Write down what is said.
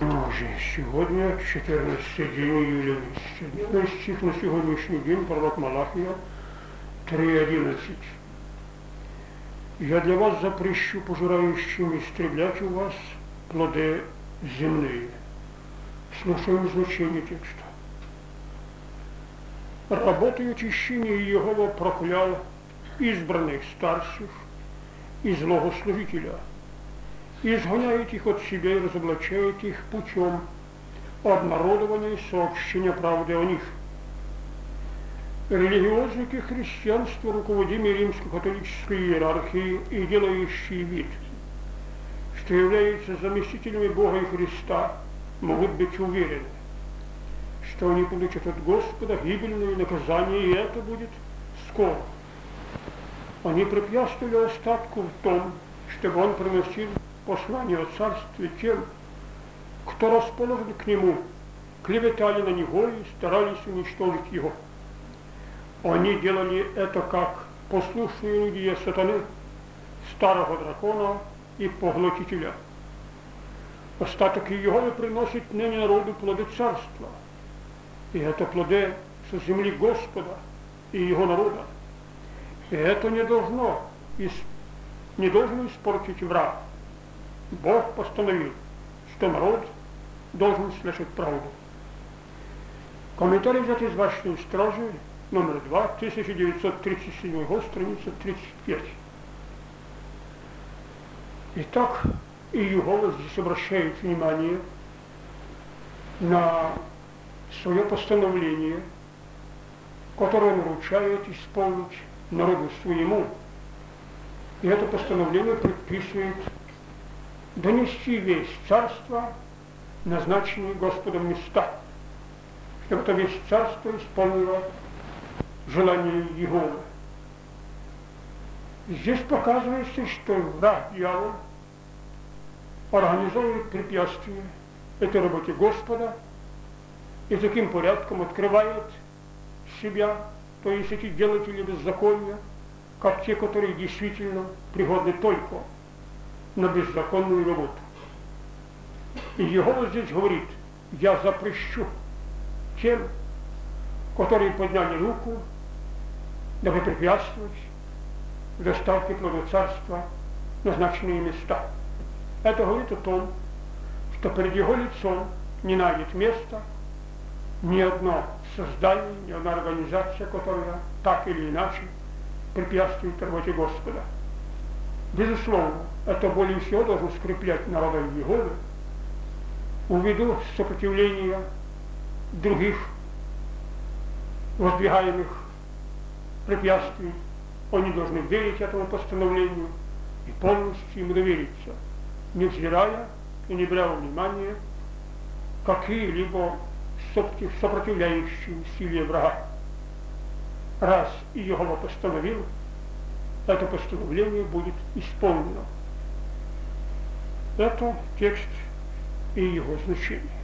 Боже, сегодня 14 день июля месяца. Дневной стих на сегодняшний день, пророк Малахия 3.11. Я для вас запрещу пожирающим истреблять у вас плоды земные. Слушаем значение текста. Работой очищения Иегова проклял избранных старших и злого служителя – изгоняет их от себя и разоблачает их путем обнародования и сообщения правды о них. Религиозники христианства, руководимые римско-католической иерархией и делающие вид, что являются заместителями Бога и Христа, могут быть уверены, что они получат от Господа гибельное наказание, и это будет скоро. Они препятствовали остатку в том, чтобы он приносил послание о царстве тем, кто расположен к нему, клеветали на него и старались уничтожить его. Они делали это как послушные люди сатаны, старого дракона и поглотителя. Остаток Иеговы приносит ныне народу плоды царства. И это плоды со земли Господа и Его народа. И это не должно, не должен испортить враг. Бог постановил, что народ должен слышать правду. Комментарий взят из вашей стражи, номер 2, 1937 год, страница 35. Итак, Иегова здесь обращает внимание на свое постановление, которое он вручает исполнить народу своему. И это постановление предписывает донести весь царство, назначенные Господом места, чтобы это весь царство исполнило желание Его. Здесь показывается, что враг дьявол организовывает препятствия этой работе Господа и таким порядком открывает себя, то есть эти делатели беззакония, как те, которые действительно пригодны только на беззаконную работу. И Егова здесь говорит, я запрещу тем, которые подняли руку, дабы препятствовать доставке плода царства назначенные места. Это говорит о том, что перед его лицом не найдет места ни одно создание, ни одна организация, которая так или иначе препятствует работе Господа. Безусловно, это более всего должно скреплять народа Иеговы, ввиду сопротивления других воздвигаемых препятствий. Они должны верить этому постановлению и полностью ему довериться, невзирая и не бря внимания какие-либо сопротивляющие силе врага. Раз Иегова постановил, это постановление будет исполнено. Это текст и его значение.